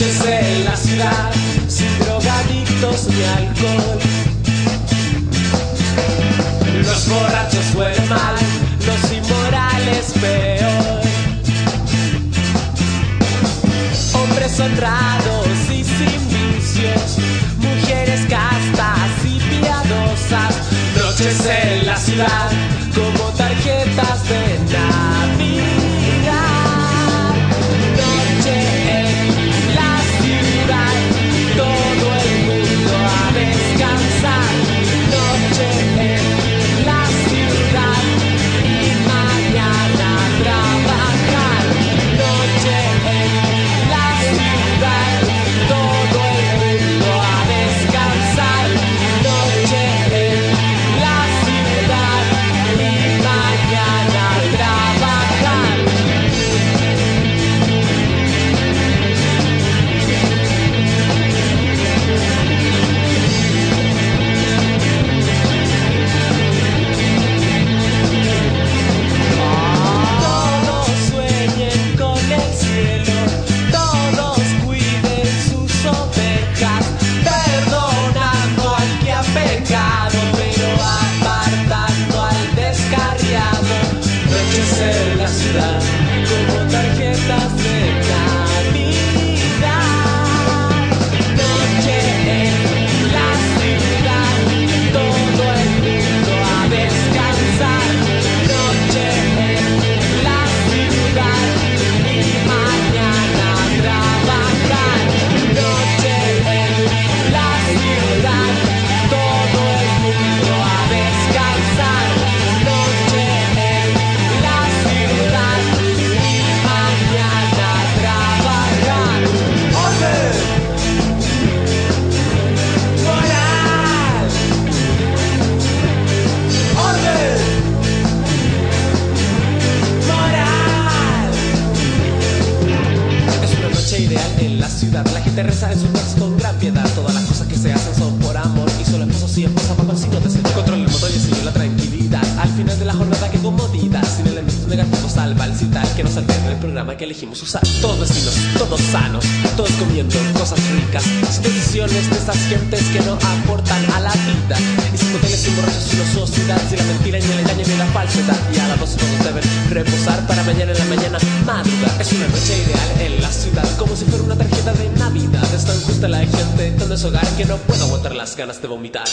noches en la ciudad, sin drogadictos ni alcohol. Los borrachos huelen mal, los inmorales peor. Hombres honrados y sin vicios, mujeres castas y piadosas, noches en la ciudad como tarjetas de nada. La reza en sus casas con gran piedad. Todas las cosas que se hacen son por amor. Y solo esposos y esposas bajo el signo de. Control el motor y el la tranquilidad. Al final de la jornada, que comodidad. Sin elementos negativos al balsitar. Que nos alterne el programa que elegimos usar. Todos vecinos, todos sanos. Todos comiendo cosas ricas. Sin decisiones de esas gentes que no aportan a la vida. Y sin moteles, sin borrachos, sin ociosidad. Sin la mentira, ni el engaño, ni la falsedad. Y a las 12 todos deben reposar para mañana en la mañana madrugar. Es una noche ideal en la ciudad, como si fuera una tarjeta de Navidad. Deshogar que no puedo aguantar las ganas de vomitar.